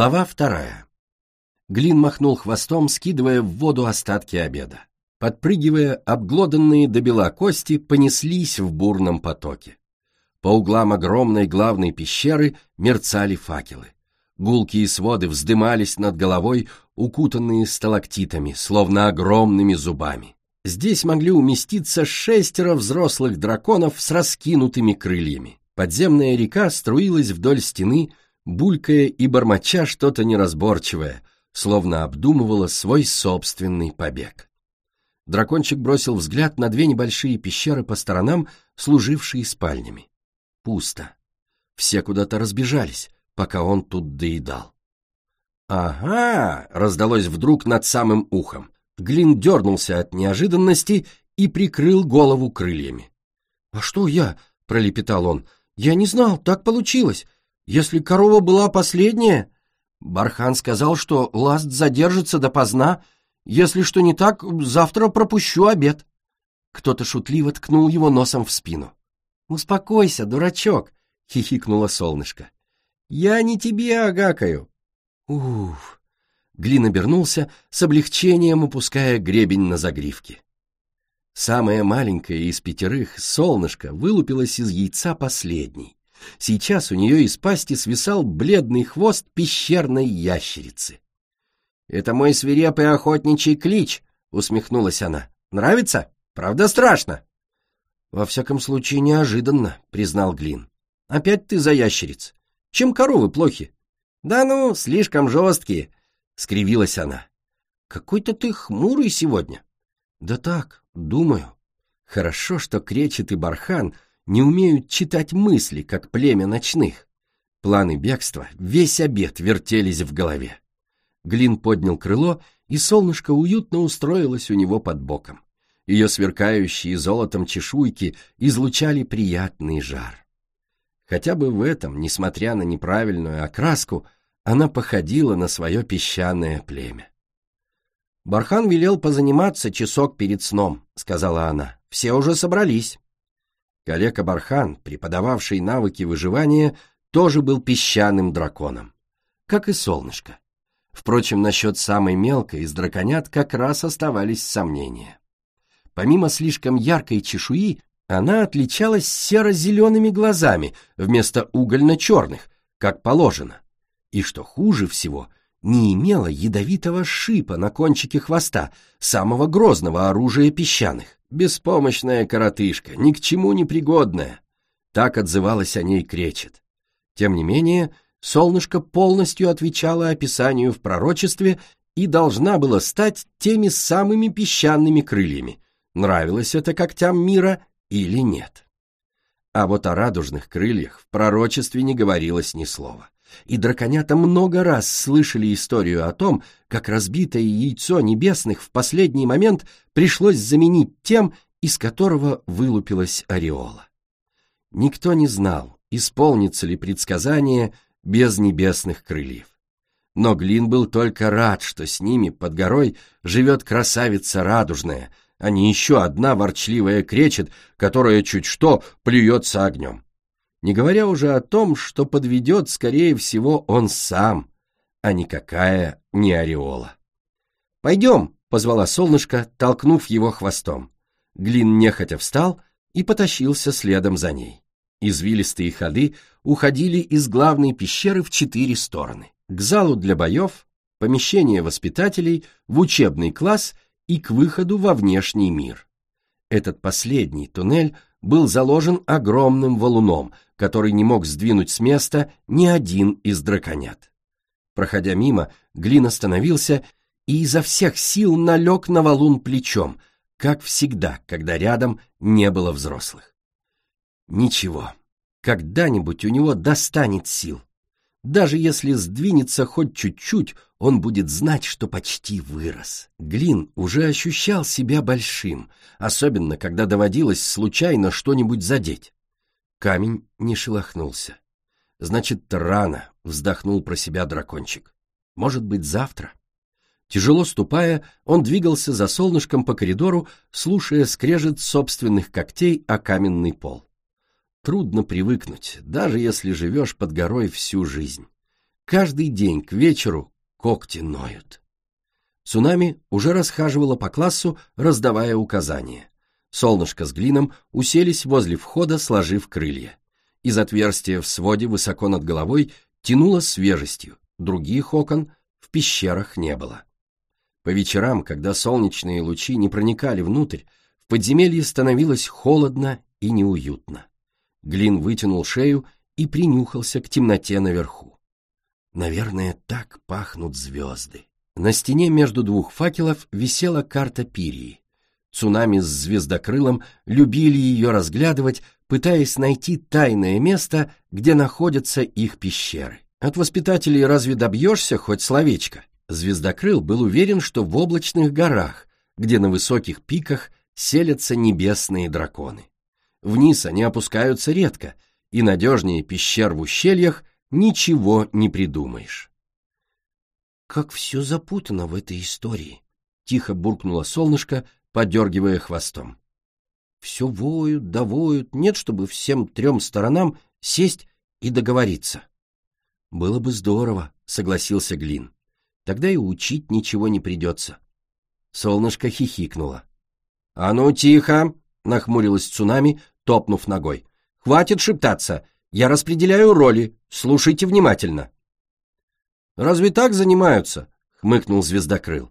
Глава вторая. Глин махнул хвостом, скидывая в воду остатки обеда. Подпрыгивая, обглоданные до бела кости понеслись в бурном потоке. По углам огромной главной пещеры мерцали факелы. Гулкие своды вздымались над головой, укутанные сталактитами, словно огромными зубами. Здесь могли уместиться шестеро взрослых драконов с раскинутыми крыльями. Подземная река струилась вдоль стены, булькая и бормоча что-то неразборчивое, словно обдумывала свой собственный побег. Дракончик бросил взгляд на две небольшие пещеры по сторонам, служившие спальнями. Пусто. Все куда-то разбежались, пока он тут доедал. «Ага!» — раздалось вдруг над самым ухом. Глин дернулся от неожиданности и прикрыл голову крыльями. «А что я?» — пролепетал он. «Я не знал, так получилось. Если корова была последняя...» Бархан сказал, что ласт задержится допоздна. Если что не так, завтра пропущу обед. Кто-то шутливо ткнул его носом в спину. «Успокойся, дурачок!» — хихикнуло солнышко. «Я не тебе агакаю!» «Уф!» Глин обернулся, с облегчением упуская гребень на загривке. Самая маленькая из пятерых, солнышко, вылупилась из яйца последней. Сейчас у нее из пасти свисал бледный хвост пещерной ящерицы. «Это мой свирепый охотничий клич», — усмехнулась она. «Нравится? Правда страшно?» «Во всяком случае, неожиданно», — признал Глин. «Опять ты за ящериц. Чем коровы плохи?» «Да ну, слишком жесткие», — скривилась она. «Какой-то ты хмурый сегодня». «Да так, думаю. Хорошо, что Кречет и Бархан не умеют читать мысли, как племя ночных. Планы бегства весь обед вертелись в голове. Глин поднял крыло, и солнышко уютно устроилось у него под боком. Ее сверкающие золотом чешуйки излучали приятный жар. Хотя бы в этом, несмотря на неправильную окраску, она походила на свое песчаное племя. «Бархан велел позаниматься часок перед сном», — сказала она. «Все уже собрались». Калека Бархан, преподававший навыки выживания, тоже был песчаным драконом, как и солнышко. Впрочем, насчет самой мелкой из драконят как раз оставались сомнения. Помимо слишком яркой чешуи, она отличалась серо-зелеными глазами вместо угольно-черных, как положено. И что хуже всего, не имела ядовитого шипа на кончике хвоста, самого грозного оружия песчаных. Беспомощная коротышка, ни к чему не пригодная. Так отзывалась о ней кречет. Тем не менее, солнышко полностью отвечало описанию в пророчестве и должна была стать теми самыми песчаными крыльями, нравилось это когтям мира или нет. А вот о радужных крыльях в пророчестве не говорилось ни слова. И драконята много раз слышали историю о том, как разбитое яйцо небесных в последний момент пришлось заменить тем, из которого вылупилась ореола. Никто не знал, исполнится ли предсказание без небесных крыльев. Но Глин был только рад, что с ними под горой живет красавица радужная, а не еще одна ворчливая кречет, которая чуть что плюется огнем. Не говоря уже о том, что подведет, скорее всего, он сам, а никакая не ореола. «Пойдем», — позвала солнышко, толкнув его хвостом. Глин нехотя встал и потащился следом за ней. Извилистые ходы уходили из главной пещеры в четыре стороны. К залу для боев, помещение воспитателей, в учебный класс — и к выходу во внешний мир. Этот последний туннель был заложен огромным валуном, который не мог сдвинуть с места ни один из драконят. Проходя мимо, Глин остановился и изо всех сил налег на валун плечом, как всегда, когда рядом не было взрослых. Ничего, когда-нибудь у него достанет сил. Даже если сдвинется хоть чуть-чуть, он будет знать, что почти вырос. Глин уже ощущал себя большим, особенно когда доводилось случайно что-нибудь задеть. Камень не шелохнулся. Значит, рано, вздохнул про себя дракончик. Может быть, завтра? Тяжело ступая, он двигался за солнышком по коридору, слушая скрежет собственных когтей о каменный пол. Трудно привыкнуть, даже если живешь под горой всю жизнь. Каждый день к вечеру когти ноют. Цунами уже расхаживала по классу, раздавая указания. Солнышко с глином уселись возле входа, сложив крылья. Из отверстия в своде высоко над головой тянуло свежестью, других окон в пещерах не было. По вечерам, когда солнечные лучи не проникали внутрь, в подземелье становилось холодно и неуютно. Глин вытянул шею и принюхался к темноте наверху. Наверное, так пахнут звезды. На стене между двух факелов висела карта Пирии. Цунами с звездокрылом любили ее разглядывать, пытаясь найти тайное место, где находятся их пещеры. От воспитателей разве добьешься хоть словечко? Звездокрыл был уверен, что в облачных горах, где на высоких пиках селятся небесные драконы. Вниз они опускаются редко, и надежнее пещер в ущельях ничего не придумаешь. «Как все запутано в этой истории!» — тихо буркнуло солнышко, подергивая хвостом. «Все воют, да воют, нет, чтобы всем трем сторонам сесть и договориться». «Было бы здорово», — согласился Глин. «Тогда и учить ничего не придется». Солнышко хихикнуло. «А ну, тихо!» — нахмурилась цунами, топнув ногой. «Хватит шептаться! Я распределяю роли, слушайте внимательно!» «Разве так занимаются?» — хмыкнул звездокрыл.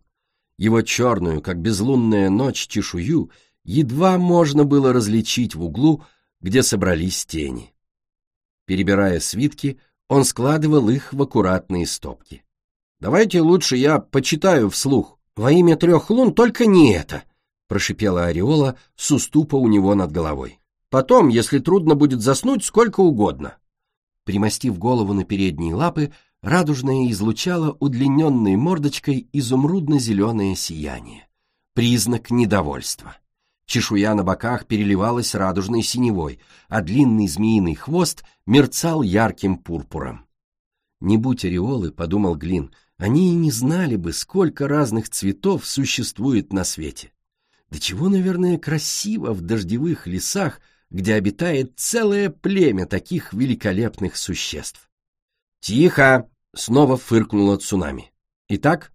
Его черную, как безлунная ночь, чешую едва можно было различить в углу, где собрались тени. Перебирая свитки, он складывал их в аккуратные стопки. «Давайте лучше я почитаю вслух. Во имя трех лун только не это!» прошипела Ореола с уступа у него над головой. «Потом, если трудно будет заснуть, сколько угодно». Примостив голову на передние лапы, радужная излучала удлиненной мордочкой изумрудно-зеленое сияние. Признак недовольства. Чешуя на боках переливалась радужной синевой, а длинный змеиный хвост мерцал ярким пурпуром. «Не будь ореолы», — подумал Глин, — «они и не знали бы, сколько разных цветов существует на свете». Да чего, наверное, красиво в дождевых лесах, где обитает целое племя таких великолепных существ. «Тихо!» — снова фыркнула цунами. «Итак,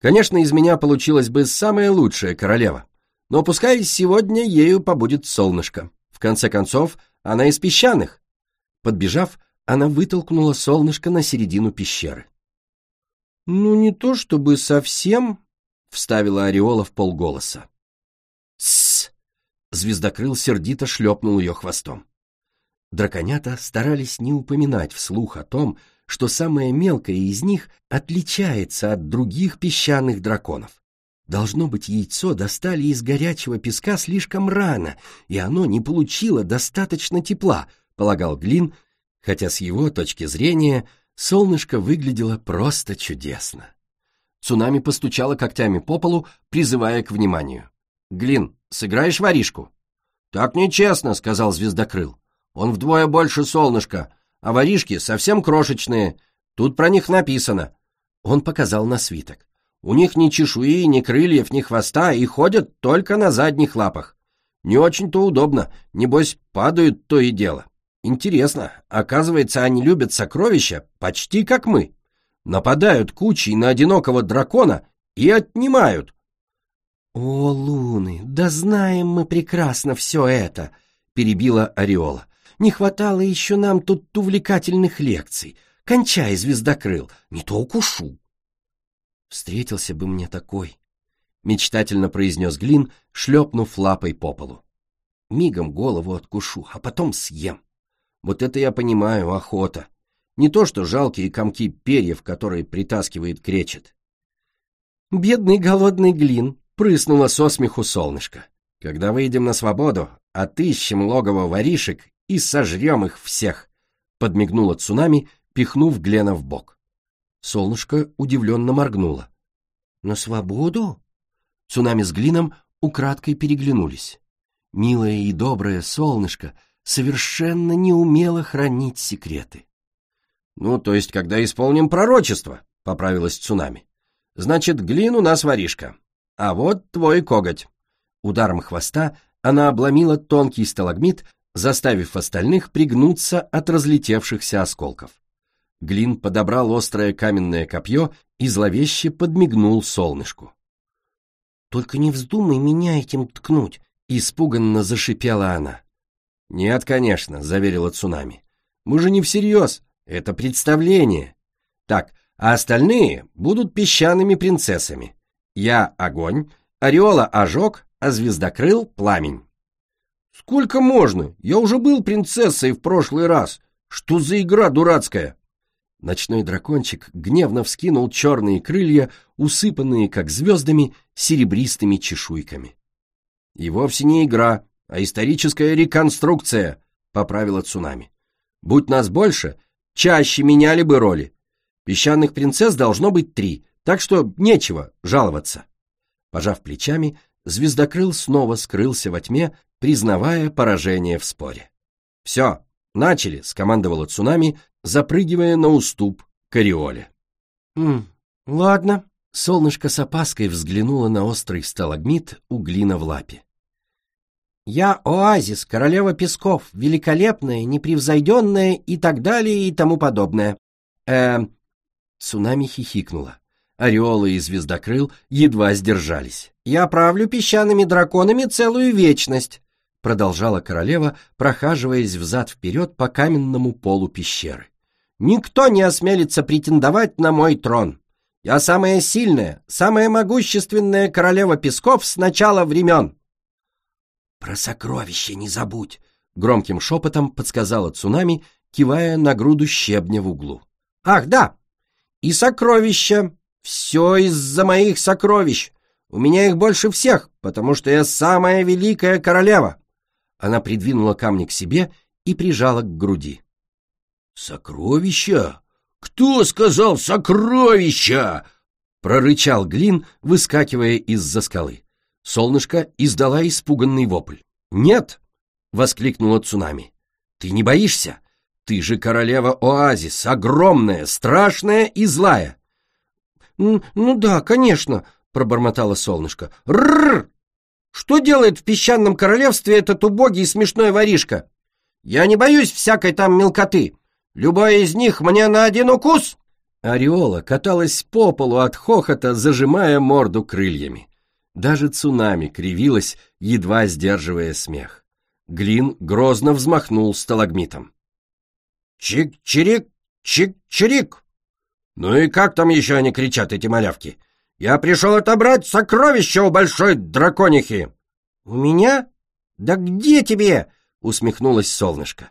конечно, из меня получилась бы самая лучшая королева, но пускай сегодня ею побудет солнышко. В конце концов, она из песчаных». Подбежав, она вытолкнула солнышко на середину пещеры. «Ну, не то чтобы совсем», — вставила Ореола в полголоса. «Тссс!» — звездокрыл сердито шлепнул ее хвостом. Драконята старались не упоминать вслух о том, что самое мелкое из них отличается от других песчаных драконов. Должно быть, яйцо достали из горячего песка слишком рано, и оно не получило достаточно тепла, полагал Глин, хотя с его точки зрения солнышко выглядело просто чудесно. Цунами постучала когтями по полу, призывая к вниманию. «Глин, сыграешь воришку?» «Так нечестно», — сказал Звездокрыл. «Он вдвое больше солнышка, а воришки совсем крошечные. Тут про них написано». Он показал на свиток. «У них ни чешуи, ни крыльев, ни хвоста, и ходят только на задних лапах. Не очень-то удобно, небось падают то и дело. Интересно, оказывается, они любят сокровища почти как мы. Нападают кучей на одинокого дракона и отнимают, «О, луны, да знаем мы прекрасно все это!» — перебила Ореола. «Не хватало еще нам тут увлекательных лекций. Кончай, звездокрыл, не то укушу!» «Встретился бы мне такой!» — мечтательно произнес Глин, шлепнув лапой по полу. «Мигом голову откушу, а потом съем. Вот это я понимаю, охота. Не то что жалкие комки перьев, которые притаскивает кречет». «Бедный голодный Глин!» Прыснуло со смеху солнышко. Когда выйдем на свободу, отыщем логово воришек и сожрем их всех, подмигнула цунами, пихнув Глена в бок. Солнышко удивленно моргнуло. На свободу? Цунами с Глином украдкой переглянулись. Милое и доброе солнышко совершенно не умело хранить секреты. «Ну, то есть, когда исполним пророчество», — поправилась Цунами. «Значит, Глин у нас воришка, а вот твой коготь. Ударом хвоста она обломила тонкий сталагмит, заставив остальных пригнуться от разлетевшихся осколков. Глин подобрал острое каменное копье и зловеще подмигнул солнышку. «Только не вздумай меня этим ткнуть!» — испуганно зашипела она. «Нет, конечно», — заверила Цунами. «Мы же не всерьез, это представление. Так, а остальные будут песчаными принцессами. Я — огонь, Ореола — ожог, а звездокрыл — пламень». «Сколько можно? Я уже был принцессой в прошлый раз. Что за игра дурацкая?» Ночной дракончик гневно вскинул черные крылья, усыпанные, как звездами, серебристыми чешуйками. «И вовсе не игра, а историческая реконструкция», — поправила цунами. «Будь нас больше, чаще меняли бы роли. Песчаных принцесс должно быть три, так что нечего жаловаться». Пожав плечами, звездокрыл снова скрылся во тьме, признавая поражение в споре. «Все, начали», — скомандовала цунами, запрыгивая на уступ к ореоле. «Хм, ладно». Солнышко с опаской взглянуло на острый сталагмит у глина в лапе. «Я Оазис, королева песков, великолепная, непревзойденная и так далее и тому подобное». «Эм...» Цунами хихикнула. Ореолы и звездокрыл едва сдержались. «Я правлю песчаными драконами целую вечность», продолжала королева, прохаживаясь взад-вперед по каменному полу пещеры. Никто не осмелится претендовать на мой трон. Я самая сильная, самая могущественная королева песков с начала времен. Про сокровище не забудь, громким шепотом подсказала цунами, кивая на груду щебня в углу. Ах, да! И сокровища! Все из-за моих сокровищ! У меня их больше всех, потому что я самая великая королева!» Она придвинула камни к себе и прижала к груди. «Сокровища? Кто сказал сокровища?» прорычал Глин, выскакивая из-за скалы. Солнышко издала испуганный вопль. «Нет!» — воскликнула цунами. «Ты не боишься? Ты же королева Оазис, огромная, страшная и злая!» «Ну да, конечно!» — пробормотало солнышко. «Рррр! Что делает в песчаном королевстве этот убогий и смешной воришка? Я не боюсь всякой там мелкоты!» Любой из них мне на один укус!» Ореола каталась по полу от хохота, зажимая морду крыльями. Даже цунами кривилась, едва сдерживая смех. Глин грозно взмахнул сталагмитом. «Чик-чирик! Чик-чирик!» «Ну и как там еще они кричат, эти малявки? Я пришел отобрать сокровища у большой драконихи!» «У меня? Да где тебе?» — усмехнулось солнышко.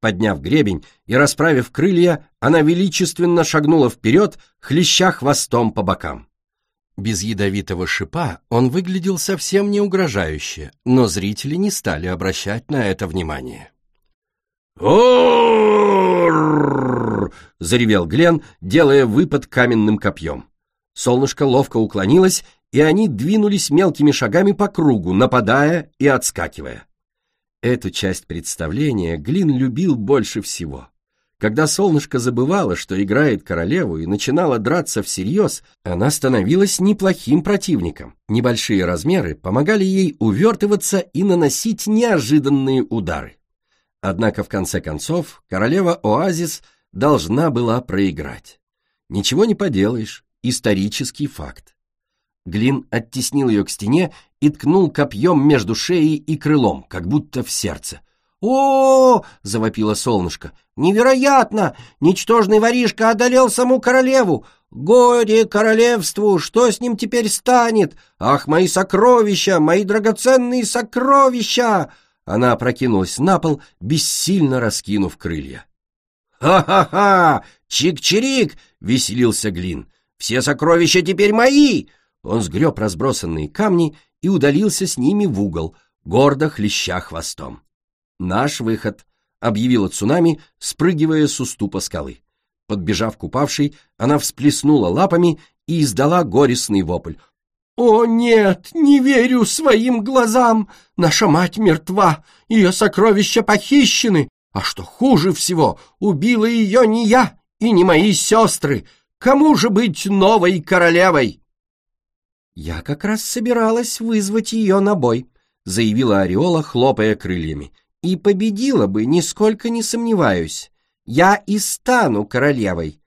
Подняв гребень и расправив крылья, она величественно шагнула вперед, хлеща хвостом по бокам. Без ядовитого шипа он выглядел совсем не угрожающе, но зрители не стали обращать на это внимание. Заревел Глен, делая выпад каменным копьем. Солнышко ловко уклонилось, и они двинулись мелкими шагами по кругу, нападая и отскакивая. Эту часть представления Глин любил больше всего. Когда солнышко забывало, что играет королеву и начинала драться всерьез, она становилась неплохим противником. Небольшие размеры помогали ей увертываться и наносить неожиданные удары. Однако в конце концов королева Оазис должна была проиграть. Ничего не поделаешь, исторический факт. Глин оттеснил ее к стене и ткнул копьем между шеей и крылом, как будто в сердце. «О, -о, -о, завопило солнышко. «Невероятно! Ничтожный воришка одолел саму королеву! Горе королевству! Что с ним теперь станет? Ах, мои сокровища! Мои драгоценные сокровища!» Она опрокинулась на пол, бессильно раскинув крылья. «Ха-ха-ха! Чик-чирик!» — веселился Глин. «Все сокровища теперь мои!» Он сгреб разбросанные камни и удалился с ними в угол, гордо хлеща хвостом. «Наш выход», — объявила цунами, спрыгивая с уступа скалы. Подбежав к упавшей, она всплеснула лапами и издала горестный вопль. «О, нет, не верю своим глазам! Наша мать мертва, ее сокровища похищены, а что хуже всего, убила ее не я и не мои сестры. Кому же быть новой королевой?» «Я как раз собиралась вызвать ее на бой», — заявила Ореола, хлопая крыльями. «И победила бы, нисколько не сомневаюсь. я и стану королевой.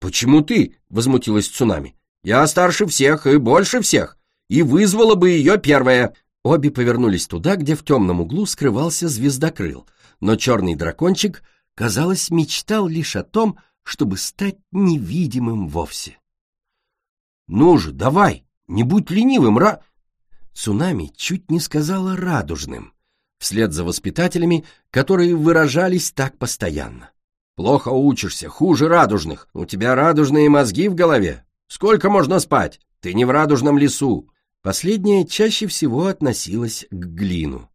Почему ты? Возмутилась цунами. Я старше всех и больше всех, и вызвала бы ее первая. Обе повернулись туда, где в темном углу скрывался звездокрыл, но черный дракончик, казалось, мечтал лишь о том, чтобы стать невидимым вовсе. «Ну же, давай, не будь ленивым, ра...» Цунами чуть не сказала радужным, вслед за воспитателями, которые выражались так постоянно. «Плохо учишься, хуже радужных. У тебя радужные мозги в голове. Сколько можно спать? Ты не в радужном лесу». Последнее чаще всего относилось к глину.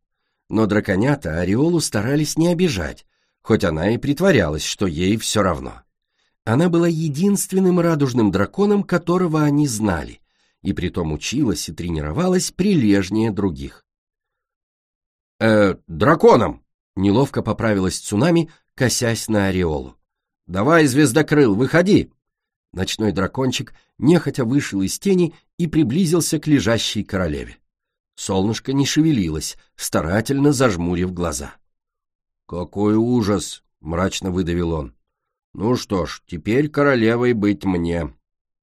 Но драконята Ореолу старались не обижать, хоть она и притворялась, что ей все равно. Она была единственным радужным драконом, которого они знали, и притом училась и тренировалась прилежнее других. «Э, драконом!» — неловко поправилась цунами, косясь на ореолу. «Давай, звездокрыл, выходи!» Ночной дракончик нехотя вышел из тени и приблизился к лежащей королеве. Солнышко не шевелилось, старательно зажмурив глаза. «Какой ужас!» — мрачно выдавил он. «Ну что ж, теперь королевой быть мне.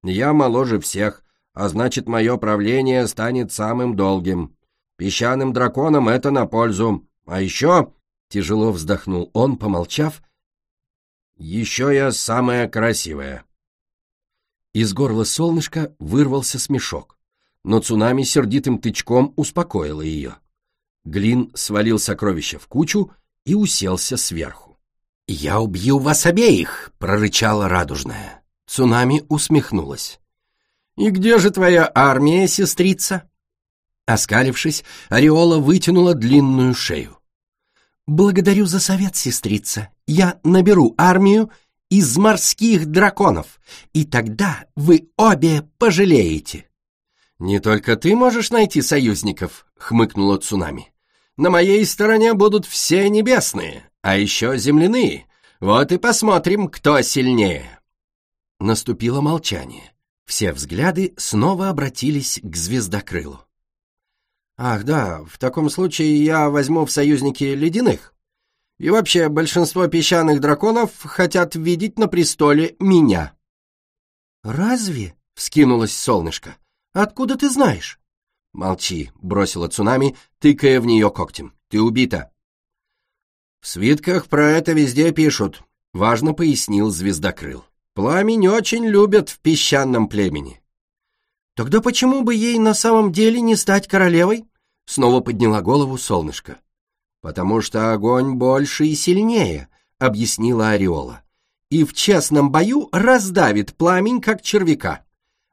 Я моложе всех, а значит, мое правление станет самым долгим. Песчаным драконам это на пользу. А еще...» — тяжело вздохнул он, помолчав. «Еще я самая красивая». Из горла солнышка вырвался смешок, но цунами сердитым тычком успокоила ее. Глин свалил сокровища в кучу и уселся сверху. «Я убью вас обеих!» — прорычала радужная. Цунами усмехнулась. «И где же твоя армия, сестрица?» Оскалившись, Ореола вытянула длинную шею. «Благодарю за совет, сестрица. Я наберу армию из морских драконов, и тогда вы обе пожалеете». «Не только ты можешь найти союзников», — хмыкнула Цунами. «На моей стороне будут все небесные, а еще земляные. Вот и посмотрим, кто сильнее». Наступило молчание. Все взгляды снова обратились к звездокрылу. «Ах, да, в таком случае я возьму в союзники ледяных. И вообще, большинство песчаных драконов хотят видеть на престоле меня». «Разве?» — вскинулось солнышко. «Откуда ты знаешь?» «Молчи», — бросила цунами, тыкая в нее когтем. «Ты убита». «В свитках про это везде пишут», — важно пояснил звездокрыл. «Пламень очень любят в песчаном племени». «Тогда почему бы ей на самом деле не стать королевой?» Снова подняла голову солнышко. «Потому что огонь больше и сильнее», — объяснила Ореола. «И в честном бою раздавит пламень, как червяка.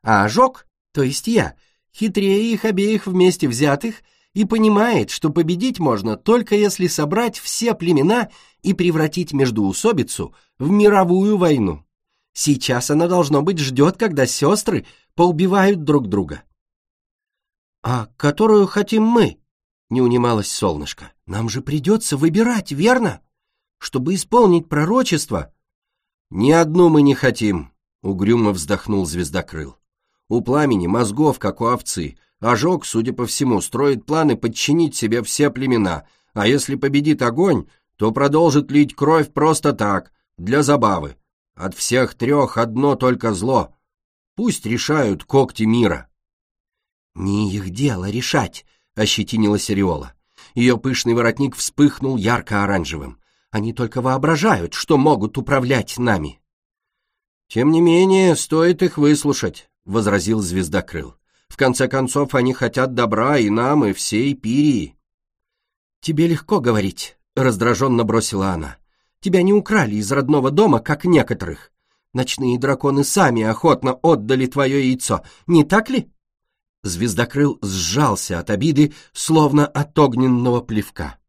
А ожог, то есть я, хитрее их обеих вместе взятых и понимает, что победить можно только если собрать все племена и превратить междуусобицу в мировую войну. Сейчас она, должно быть, ждет, когда сестры поубивают друг друга. «А которую хотим мы?» — не унималось солнышко. «Нам же придется выбирать, верно? Чтобы исполнить пророчество». «Ни одну мы не хотим», — угрюмо вздохнул звездокрыл. «У пламени мозгов, как у овцы. Ожог, судя по всему, строит планы подчинить себе все племена, а если победит огонь, то продолжит лить кровь просто так, для забавы. От всех трех одно только зло. Пусть решают когти мира». «Не их дело решать», — ощетинилась Ореола. Ее пышный воротник вспыхнул ярко-оранжевым. «Они только воображают, что могут управлять нами». «Тем не менее, стоит их выслушать», — возразил Звездокрыл. «В конце концов, они хотят добра и нам, и всей Пирии». «Тебе легко говорить», — раздраженно бросила она. «Тебя не украли из родного дома, как некоторых. Ночные драконы сами охотно отдали твое яйцо, не так ли?» Звездокрыл сжался от обиды, словно от огненного плевка.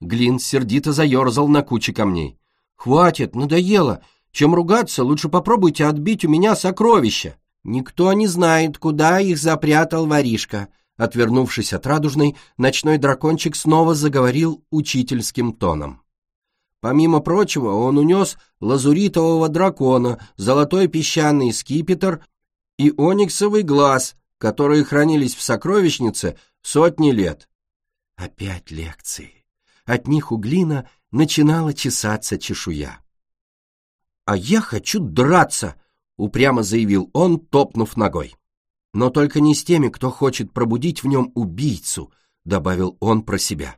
Глин сердито заерзал на куче камней. «Хватит, надоело. Чем ругаться, лучше попробуйте отбить у меня сокровища». «Никто не знает, куда их запрятал воришка». Отвернувшись от радужной, ночной дракончик снова заговорил учительским тоном. Помимо прочего, он унес лазуритового дракона, золотой песчаный скипетр и ониксовый глаз, которые хранились в сокровищнице сотни лет. Опять лекции. От них у Глина начинала чесаться чешуя. «А я хочу драться!» — упрямо заявил он, топнув ногой. «Но только не с теми, кто хочет пробудить в нем убийцу», — добавил он про себя.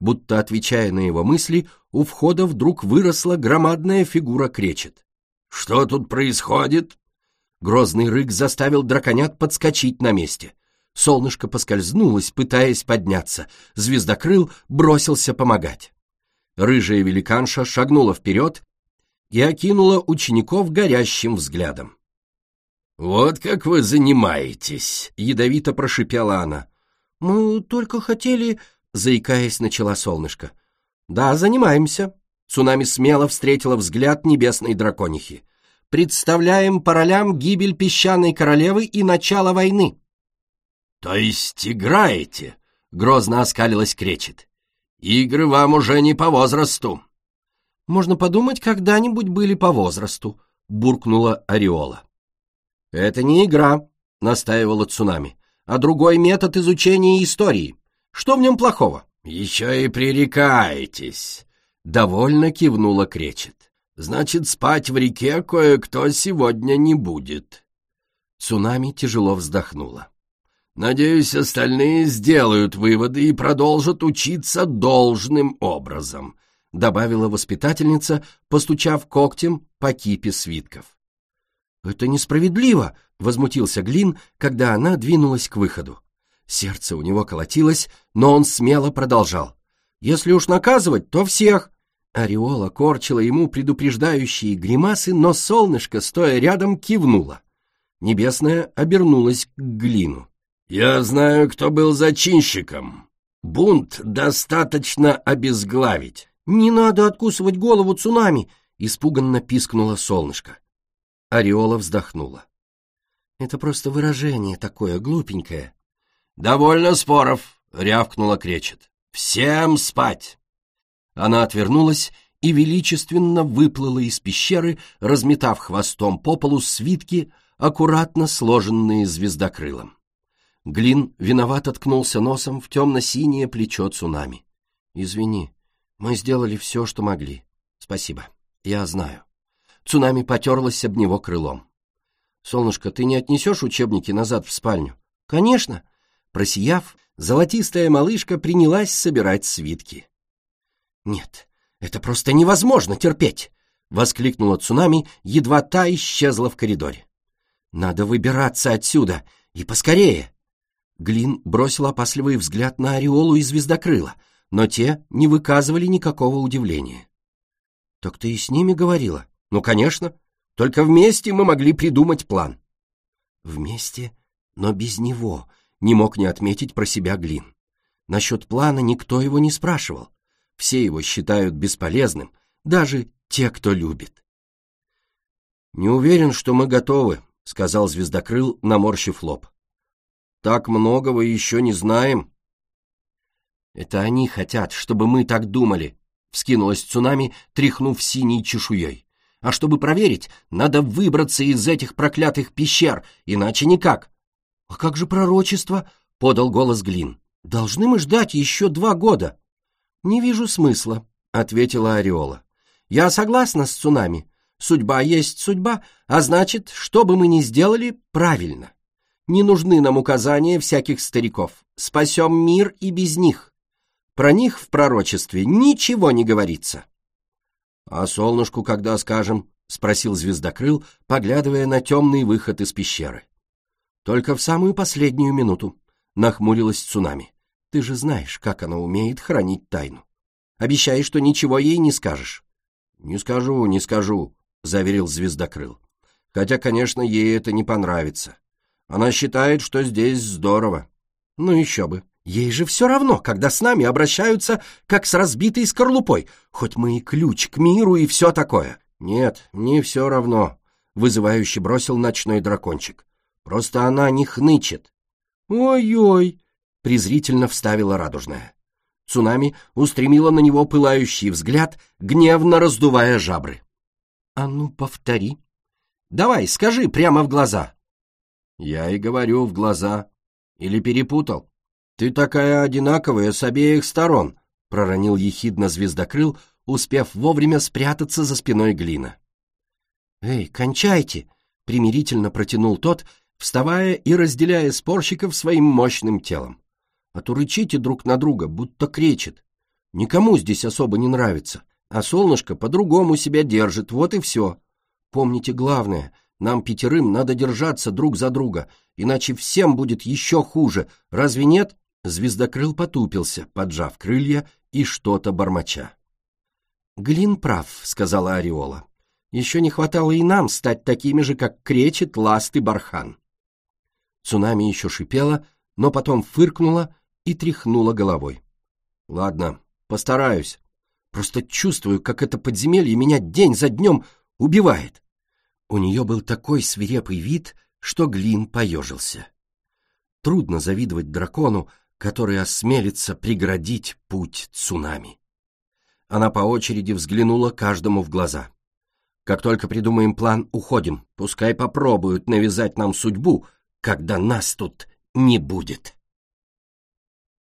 Будто отвечая на его мысли, у входа вдруг выросла громадная фигура кречет. «Что тут происходит?» Грозный рык заставил драконят подскочить на месте. Солнышко поскользнулось, пытаясь подняться. Звездокрыл бросился помогать. Рыжая великанша шагнула вперед и окинула учеников горящим взглядом. «Вот как вы занимаетесь!» — ядовито прошипела она. «Мы только хотели...» — заикаясь, начала солнышко. «Да, занимаемся». Цунами смело встретила взгляд небесной драконихи. «Представляем по ролям гибель песчаной королевы и начало войны». «То есть играете?» — грозно оскалилась кречет. «Игры вам уже не по возрасту». «Можно подумать, когда-нибудь были по возрасту», — буркнула Ореола. «Это не игра», — настаивала Цунами, «а другой метод изучения истории. Что в нем плохого?» «Еще и пререкаетесь», — довольно кивнула Кречет. «Значит, спать в реке кое-кто сегодня не будет». Цунами тяжело вздохнула. Надеюсь, остальные сделают выводы и продолжат учиться должным образом», добавила воспитательница, постучав когтем по кипе свитков. «Это несправедливо!» — возмутился Глин, когда она двинулась к выходу. Сердце у него колотилось, но он смело продолжал. «Если уж наказывать, то всех!» Ореола корчила ему предупреждающие гримасы, но солнышко, стоя рядом, кивнуло. Небесная обернулась к Глину. «Я знаю, кто был зачинщиком. Бунт достаточно обезглавить». «Не надо откусывать голову цунами!» — испуганно пискнуло солнышко. Ореола вздохнула. «Это просто выражение такое глупенькое». «Довольно споров!» — рявкнула Кречет. «Всем спать!» Она отвернулась и величественно выплыла из пещеры, разметав хвостом по полу свитки, аккуратно сложенные звездокрылом. Глин виноват откнулся носом в темно-синее плечо цунами. «Извини, мы сделали все, что могли. Спасибо, я знаю». Цунами потерлась об него крылом. «Солнышко, ты не отнесешь учебники назад в спальню?» «Конечно!» Просияв, золотистая малышка принялась собирать свитки. «Нет, это просто невозможно терпеть!» — воскликнула Цунами, едва та исчезла в коридоре. «Надо выбираться отсюда, и поскорее!» Глин бросил опасливый взгляд на ореолу и звездокрыла, но те не выказывали никакого удивления. «Так ты и с ними говорила?» «Ну, конечно. Только вместе мы могли придумать план». «Вместе, но без него», — не мог не отметить про себя Глин. Насчет плана никто его не спрашивал. Все его считают бесполезным, даже те, кто любит. «Не уверен, что мы готовы», — сказал Звездокрыл, наморщив лоб. Так многого еще не знаем. Это они хотят, чтобы мы так думали, вскинулась цунами, тряхнув синей чешуей. А чтобы проверить, надо выбраться из этих проклятых пещер, иначе никак. А как же пророчество? подал голос Глин. Должны мы ждать еще два года. Не вижу смысла, ответила Ореола. Я согласна с цунами. Судьба есть судьба, а значит, что бы мы ни сделали, правильно. Не нужны нам указания всяких стариков. Спасем мир и без них. Про них в пророчестве ничего не говорится. — А солнышку когда скажем? — спросил звездокрыл, поглядывая на темный выход из пещеры. — Только в самую последнюю минуту, — нахмурилась цунами. — Ты же знаешь, как она умеет хранить тайну. Обещай, что ничего ей не скажешь. — Не скажу, не скажу, — заверил звездокрыл. Хотя, конечно, ей это не понравится. Она считает, что здесь здорово. Ну еще бы. Ей же все равно, когда с нами обращаются, как с разбитой скорлупой, хоть мы и ключ к миру и все такое. Нет, не все равно, — вызывающе бросил ночной дракончик. Просто она не хнычет. Ой-ой, — презрительно вставила радужная. Цунами устремила на него пылающий взгляд, гневно раздувая жабры. — А ну, повтори. Давай, скажи прямо в глаза. Я и говорю в глаза. Или перепутал? Ты такая одинаковая с обеих сторон, проронил ехидно звездокрыл, успев вовремя спрятаться за спиной глина. «Эй, кончайте!» — примирительно протянул тот, вставая и разделяя спорщиков своим мощным телом. «А то рычите друг на друга, будто кречет. Никому здесь особо не нравится, а солнышко по-другому себя держит, вот и все. Помните главное, нам пятерым надо держаться друг за друга, иначе всем будет еще хуже, разве нет?» Звездокрыл потупился, поджав крылья и что-то бормоча. «Глин прав», — сказала Ореола. «Еще не хватало и нам стать такими же, как кречет, ласт и бархан». Цунами еще шипела, но потом фыркнула и тряхнула головой. «Ладно, постараюсь. Просто чувствую, как это подземелье меня день за днем убивает». У нее был такой свирепый вид, что Глин поежился. Трудно завидовать дракону, который осмелится преградить путь цунами. Она по очереди взглянула каждому в глаза. «Как только придумаем план, уходим. Пускай попробуют навязать нам судьбу, когда нас тут не будет».